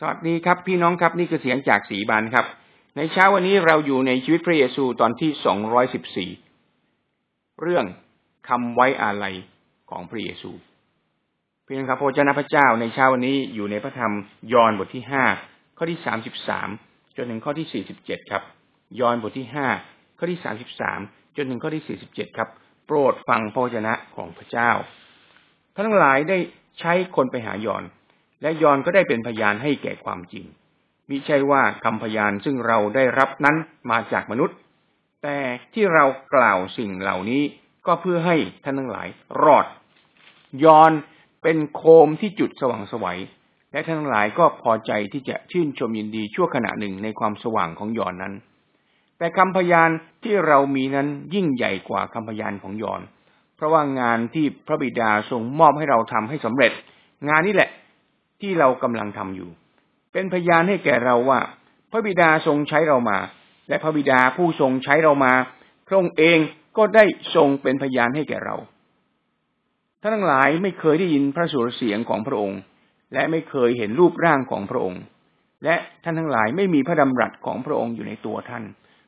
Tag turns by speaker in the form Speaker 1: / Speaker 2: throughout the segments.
Speaker 1: สวัสดีครับพี่น้องครับนี่คือเสียงจากสีบานครับ ในเช้าวันนี้เราอยู่ในชีวิตพระเยซูตอนที่สองร้อยสิบสี่เรื่องคำไว้อาลัยของพระเยซูพี่น้องครับพระเจ้าพระเจ้าในเช้าวันนี้อยู่ในพระธรรมยอห์นบทที่ห้าข้อที่สามสิบสามจนถึงข้อที่สี่สิบเจ็ดครับ ยอห์นบทที่ห้าข้อที่สามสิบสามจนถึงข้อที่สี่สิบเจ็ดครับ โปรดฟังพระวจนะของพระเจ้าท่านทั้งหลายได้ใช้คนไปหายอน และยอนก็ได้เป็นพยานให้แก่ความจริงมิใช่ว่าคำพยานซึ่งเราได้รับนั้นมาจากมนุษย์ แต่ที่เรากล่าวสิ่งเหล่านี้ก็เพื่อให้ท่านทั้งหลายรอด ยอนเป็นโคมที่จุดสว่างสวัย และท่านทั้งหลายก็พอใจที่จะชื่นชมยินดีชั่วขณะหนึ่งในความสว่างของยอนนั้น แต่คำพยานที่เรามีนั้นยิ่งใหญ่กว่าคำพยานของยอน เพราะว่างานที่พระบิดาทรงมอบให้เราทำให้สำเร็จ งานนี้แหละ ที่เรากำลังทำอยู่ เป็นพยานให้แก่เราว่า พระบิดาทรงใช้เรามา และพระบิดาผู้ทรงใช้เรามาพระองค์เองก็ได้ทรงเป็นพยานให้แก่เราท่านทั้งหลายไม่เคยได้ยินพระสุรเสียงของพระองค์ และไม่เคยเห็นรูปร่างของพระองค์ และท่านทั้งหลายไม่มีพระดำรัสของพระองค์อยู่ในตัวท่าน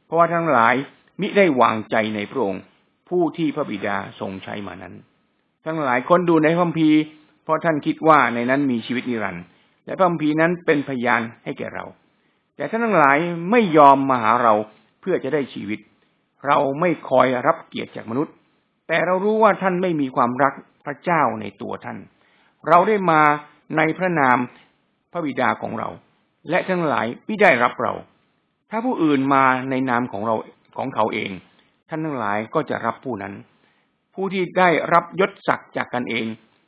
Speaker 1: เพราะว่าทั้งหลายมิได้วางใจในพระองค์ ผู้ที่พระบิดาทรงใช้มานั้น ทั้งหลายคนดูในคัมภีร์ ราะท่านคิดว่าในนั้นมีชีวิตนิรันดร์และพระคัมภีร์นั้นเป็นพยานให้แก่เรา แต่ท่านทั้งหลายไม่ยอมมาหาเราเพื่อจะได้ชีวิต เราไม่คอยรับเกียรติจากมนุษย์ แต่เรารู้ว่าท่านไม่มีความรักพระเจ้าในตัวท่าน เราได้มาในพระนามพระบิดาของเรา และทั้งหลายไม่ได้รับเรา ถ้าผู้อื่นมาในนามของเราของเขาเอง ท่านทั้งหลายก็จะรับผู้นั้น ผู้ที่ได้รับยศศักดิ์จากกันเอง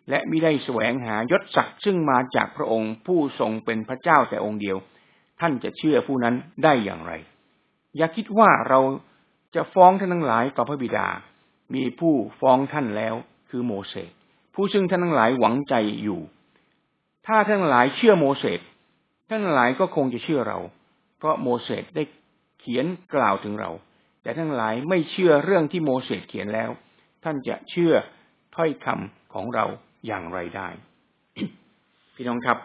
Speaker 1: และมิได้แสวงหายศศักดิ์ซึ่งมาจากพระองค์ผู้ทรงเป็นพระเจ้าแต่องค์เดียว ท่านจะเชื่อผู้นั้นได้อย่างไร อย่าคิดว่าเราจะฟ้องท่านทั้งหลายต่อพระบิดา มีผู้ฟ้องท่านแล้วคือโมเสสผู้ซึ่งท่านทั้งหลายหวังใจอยู่ ถ้าท่านทั้งหลายเชื่อโมเสสท่านทั้งหลายก็คงจะเชื่อเรา เพราะโมเสสได้เขียนกล่าวถึงเรา แต่ทั้งหลายไม่เชื่อเรื่องที่โมเสสเขียนแล้ว ท่านจะเชื่อถ้อยคำของเรา อย่างไรได้ พี่น้องครับ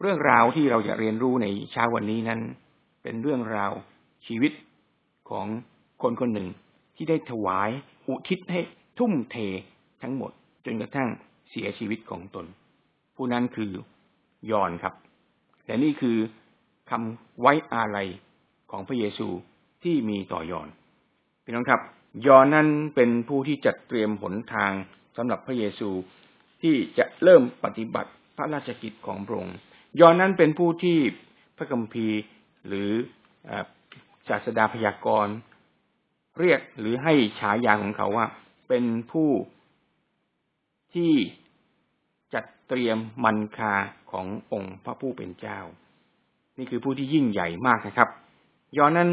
Speaker 1: เรื่องราวที่เราจะเรียนรู้ในเช้าวันนี้นั้น เป็นเรื่องราวชีวิตของคนคนหนึ่งที่ได้ถวายอุทิศให้ทุ่มเททั้งหมด จนกระทั่งเสียชีวิตของตน ผู้นั้นคือยอนครับ และนี่คือคำไว้อาลัยของพระเยซูที่มีต่อยอนพี่น้องครับ ยอนั้นเป็นผู้ที่จัดเตรียมหนทางสำหรับพระเยซูที่จะเริ่มปฏิบัติพระราชกิจของพระองค์ยอนั้นเป็นผู้ที่พระคัมภีร์หรือศาสดาพยากรณ์เรียกหรือให้ฉายาของเขาว่า เป็นผู้ที่จัดเตรียมมันคาขององค์พระผู้เป็นเจ้า นี่คือผู้ที่ยิ่งใหญ่มากนะครับ ยอนนั้น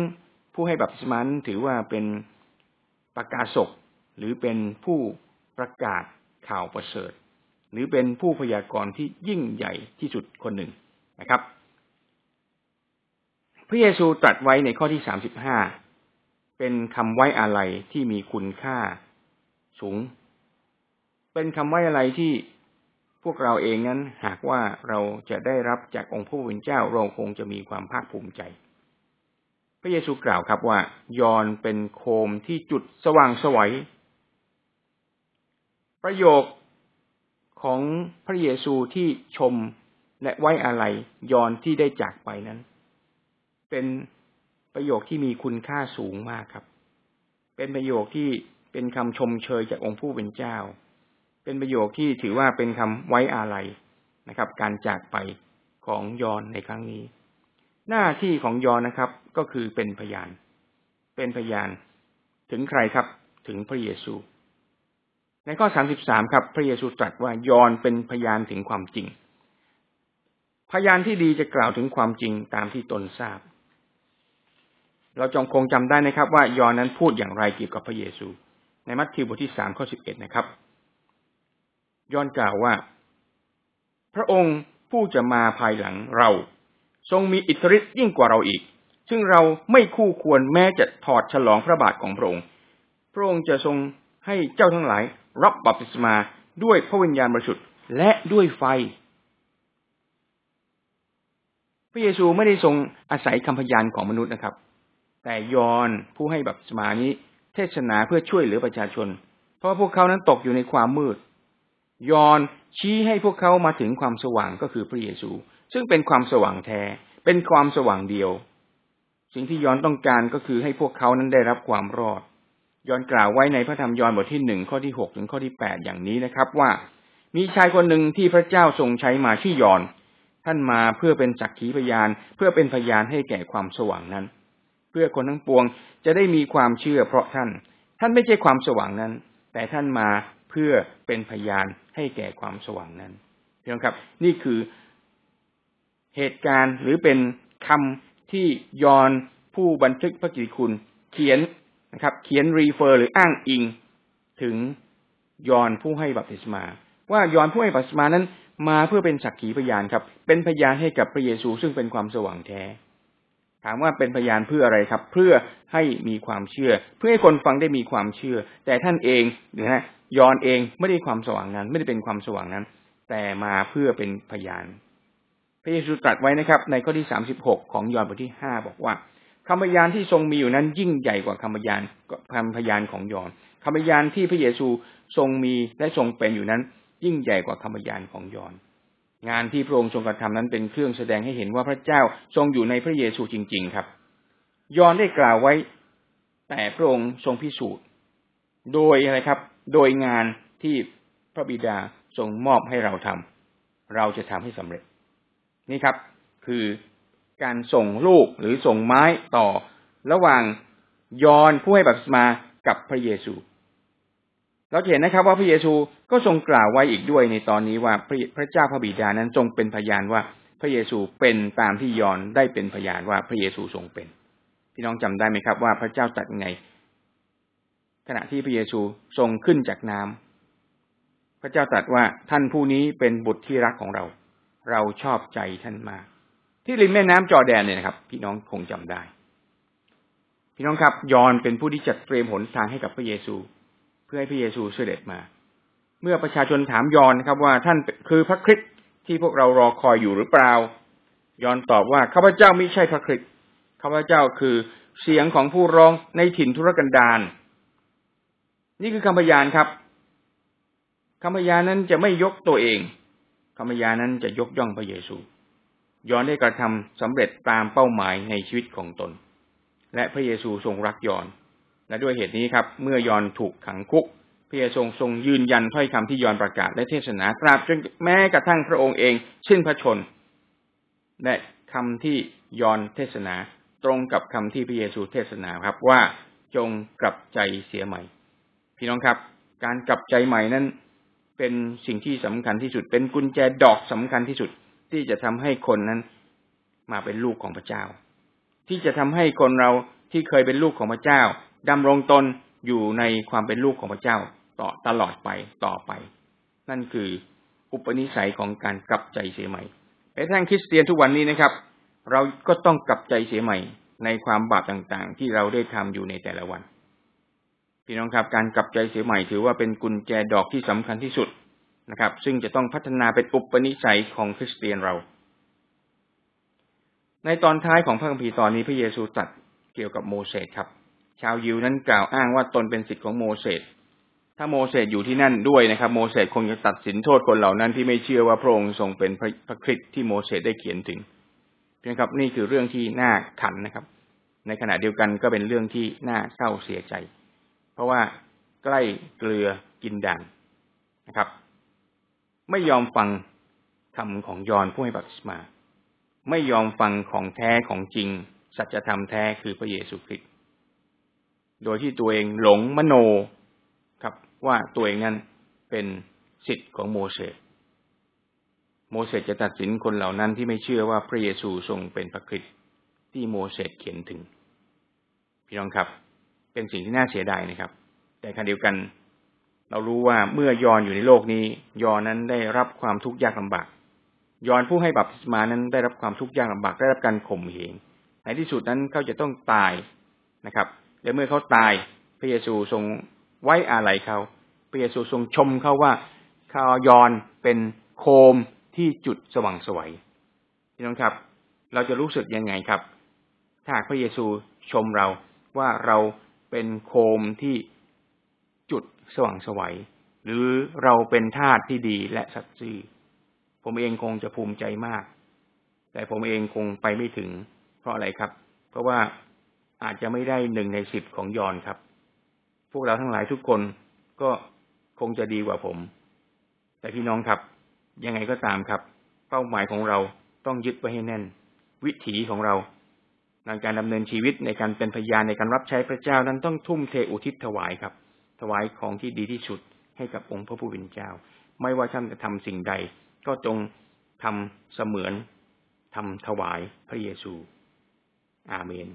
Speaker 1: ผู้ให้บัพติศมาถือว่าเป็น ประกาศกหรือเป็นผู้ประกาศข่าวประเสริฐ หรือเป็นผู้พยากรณ์ที่ยิ่งใหญ่ที่สุดคนหนึ่งนะครับ พระเยซูตรัสไว้ในข้อที่สามสิบห้าเป็นคำไว้อะไรที่มีคุณค่าสูง เป็นคำไว้อะไรที่พวกเราเองนั้นหากว่าเราจะได้รับจากองค์พระผู้เป็นเจ้าเราคงจะมีความภาคภูมิใจ พระเยซูกล่าวครับว่ายอนเป็นโคมที่จุดสว่างสวัย ประโยคของพระเยซูที่ชมและไว้อะไรยอนที่ได้จากไปนั้น เป็นประโยคที่มีคุณค่าสูงมากครับ เป็นประโยคที่เป็นคำชมเชยจากองค์ผู้เป็นเจ้า เป็นประโยคที่ถือว่าเป็นคำไว้อาลัยนะครับ การจากไปของยอนในครั้งนี้ หน้าที่ของยอนนะครับ ก็คือเป็นพยาน เป็นพยาน ถึงใครครับ ถึงพระเยซู ในข้อสามสิบสามครับ พระเยซูตรัสว่ายอนเป็นพยานถึงความจริง พยานที่ดีจะกล่าวถึงความจริงตามที่ตนทราบ เราจงคงจำได้นะครับ ว่ายอนนั้นพูดอย่างไรเกี่ยวกับพระเยซู ในมัทธิวบทที่สามข้อสิบเอ็ดนะครับ ยอนกล่าวว่า พระองค์ผู้จะมาภายหลังเรา ทรงมีอิทธิฤทธิ์ยิ่งกว่าเราอีก ซึ่งเราไม่คู่ควรแม้จะถอดฉลองพระบาทของพระองค์ พระองค์จะทรงให้เจ้าทั้งหลายรับบัพติศมาด้วยพระวิญญาณบริสุทธิ์และด้วยไฟ พระเยซูไม่ได้ทรงอาศัยคำพยานของมนุษย์นะครับ แต่ยอนผู้ให้บัพติศมานี้ เทศนาเพื่อช่วยเหลือประชาชน เพราะพวกเขานั้นตกอยู่ในความมืด ยอนชี้ให้พวกเขามาถึงความสว่างก็คือพระเยซู ซึ่งเป็นความสว่างแท้ เป็นความสว่างเดียว สิ่งที่ย้อนต้องการก็คือให้พวกเขานั้นได้รับความรอด ย้อนกล่าวไว้ในพระธรรมย้อนบทที่หนึ่งข้อที่หกถึงข้อที่แปดอย่างนี้นะครับว่า มีชายคนหนึ่งที่พระเจ้าทรงใช้มาชื่อยอน ท่านมาเพื่อเป็นจักขีพยาน เพื่อเป็นพยานให้แก่ความสว่างนั้น เพื่อคนทั้งปวงจะได้มีความเชื่อเพราะท่าน ท่านไม่ใช่ความสว่างนั้น แต่ท่านมาเพื่อเป็นพยานให้แก่ความสว่างนั้นเพียงครับ นี่คือ เหตุการณ์หรือเป็นคำที่ยอนผู้บันทึกพระกิตติคุณ เขียนนะครับ เขียนรีเฟอร์หรืออ้างอิง ถึงยอนผู้ให้บัพติศมา ว่ายอนผู้ให้บัพติศมานั้น มาเพื่อเป็นสักขีพยานครับ เป็นพยานให้กับพระเยซูซึ่งเป็นความสว่างแท้ ถามว่าเป็นพยานเพื่ออะไรครับ เพื่อให้มีความเชื่อ เพื่อให้คนฟังได้มีความเชื่อ แต่ท่านเองนะฮะยอนเองไม่ได้ความสว่างนั้น ไม่ได้เป็นความสว่างนั้น แต่มาเพื่อเป็นพยาน พระเยซูตรัสไว้นะครับ ในข้อที่สามสิบหกของยอห์นบทที่ห้าบอกว่าคำพยานที่ทรงมีอยู่นั้นยิ่งใหญ่กว่าคำพยานคำพยานของยอห์นคำพยานที่พระเยซูทรงมีและทรงเป็นอยู่นั้น ยิ่งใหญ่กว่าคำพยานของยอห์นงานที่พระองค์ทรงกระทำนั้นเป็นเครื่องแสดงให้เห็นว่าพระเจ้าทรงอยู่ในพระเยซูจริง ๆ ครับ ยอห์นได้กล่าวไว้ แต่พระองค์ทรงพิสูจน์ โดยอะไรครับ โดยงานที่พระบิดาทรงมอบให้เราทำเราจะทำให้สำเร็จ นี่ครับ คือการส่งลูกหรือส่งไม้ต่อ ระหว่างยอนผู้ให้บัพติศมากับพระเยซู เราเห็นนะครับว่าพระเยซูก็ทรงกล่าวไว้อีกด้วยในตอนนี้ว่าพระเจ้าพระบิดานั้นทรงเป็นพยานว่าพระเยซูเป็นตามที่ยอนได้เป็นพยานว่าพระเยซูทรงเป็น พี่น้องจำได้ไหมครับ ว่าพระเจ้าตรัสไง ขณะที่พระเยซูทรงขึ้นจากน้ำพระเจ้าตรัสว่าท่านผู้นี้เป็นบุตรที่รักของเรา เราชอบใจท่านมาก ที่ริมแม่น้ำจอแดนเนี่ยนะครับ พี่น้องคงจำได้ พี่น้องครับยอนเป็นผู้ที่จัดเตรียมหนทางให้กับพระเยซู เพื่อให้พระเยซูเสด็จมา เมื่อประชาชนถามยอนนะครับ ว่าท่านคือพระคริสต์ที่พวกเรารอคอยอยู่หรือเปล่ายอนตอบว่าข้าพเจ้าไม่ใช่พระคริสต์ข้าพเจ้าคือเสียงของผู้ร้องในถิ่นทุรกันดารนี่คือคำพยานครับคำพยานนั้นจะไม่ยกตัวเอง คำพยานั้นจะยกย่องพระเยซู ยอนได้กระทำสำเร็จตามเป้าหมายในชีวิตของตน และพระเยซูทรงรักยอน และด้วยเหตุนี้ครับ เมื่อยอนถูกขังคุก พระเยซูทรงยืนยันถ้อยคำที่ยอนประกาศและเทศนาตราบจนแม้กระทั่งพระองค์เองสิ้นพระชน และคำที่ยอนเทศนาตรงกับคำที่พระเยซูเทศนาครับว่าจงกลับใจเสียใหม่ พี่น้องครับ การกลับใจใหม่นั้น เป็นสิ่งที่สำคัญที่สุด เป็นกุญแจดอกสำคัญที่สุด ที่จะทำให้คนนั้นมาเป็นลูกของพระเจ้า ที่จะทำให้คนเราที่เคยเป็นลูกของพระเจ้าดำรงตนอยู่ในความเป็นลูกของพระเจ้าต่อตลอดไปต่อไป นั่นคืออุปนิสัยของการกลับใจเสียใหม่แม้ทั้งคริสเตียนทุกวันนี้นะครับ เราก็ต้องกลับใจเสียใหม่ในความบาปต่างๆ ที่เราได้ทำอยู่ในแต่ละวัน พี่น้องครับการกลับใจเสียใหม่ถือว่าเป็นกุญแจดอกที่สำคัญที่สุดนะครับ ซึ่งจะต้องพัฒนาเป็นอุปนิสัยของคริสเตียนเรา ในตอนท้ายของพระคัมภีร์ตอนนี้พระเยซูตรัสเกี่ยวกับโมเสสครับ ชาวยิวนั้นกล่าวอ้างว่าตนเป็นสิทธิ์ของโมเสสถ้าโมเสสอยู่ที่นั่นด้วยนะครับ โมเสสคงจะตัดสินโทษคนเหล่านั้นที่ไม่เชื่อว่าพระองค์ทรงเป็นพระคริสต์ที่โมเสสได้เขียนถึงเพียงครับนี่คือเรื่องที่น่าขันนะครับ ในขณะเดียวกันก็เป็นเรื่องที่น่าเศร้าเสียใจ เพราะว่าใกล้เกลือกินด่างนะครับ ไม่ยอมฟังคำของยอนผู้ให้บัพติศมา ไม่ยอมฟังของแท้ของจริง สัจธรรมแท้คือพระเยซูคริสต์โดยที่ตัวเองหลงมโนครับ ว่าตัวเองนั้นเป็นสิทธิ์ของโมเสสโมเสสจะตัดสินคนเหล่านั้นที่ไม่เชื่อว่าพระเยซูทรงเป็นพระคริสต์ที่โมเสสเขียนถึง พี่น้องครับ เป็นสิ่งที่น่าเสียดายนะครับ แต่ขณะเดียวกัน เรารู้ว่าเมื่อยอนอยู่ในโลกนี้ ยอนนั้นได้รับความทุกข์ยากลำบาก ยอนผู้ให้บัพติศมานั้นได้รับความทุกข์ยากลำบากได้รับการข่มเหงในที่สุดนั้นเขาจะต้องตายนะครับ และเมื่อเขาตายพระเยซูทรงไว้อาลัยเขาพระเยซูทรงชมเขาว่าเขายอนเป็นโคมที่จุดสว่างสวยพี่น้องครับ เราจะรู้สึกยังไงครับ ถ้าพระเยซูชมเราว่าเรา เป็นโคมที่จุดสว่างสวัย หรือเราเป็นทาสที่ดีและสัตย์ซื่อ ผมเองคงจะภูมิใจมาก แต่ผมเองคงไปไม่ถึง เพราะอะไรครับ เพราะว่าอาจจะไม่ได้หนึ่งในสิบของยอนครับ พวกเราทั้งหลายทุกคนก็คงจะดีกว่าผม แต่พี่น้องครับ ยังไงก็ตามครับ เป้าหมายของเราต้องยึดไว้ให้แน่น วิถีของเรา ในการดำเนินชีวิตในการเป็นพยานในการรับใช้พระเจ้านั้นต้องทุ่มเทอุทิศถวายครับ ถวายของที่ดีที่สุดให้กับองค์พระผู้เป็นเจ้า ไม่ว่าท่านจะทำสิ่งใด ก็จงทำเสมือนทำถวายพระเยซู อาเมน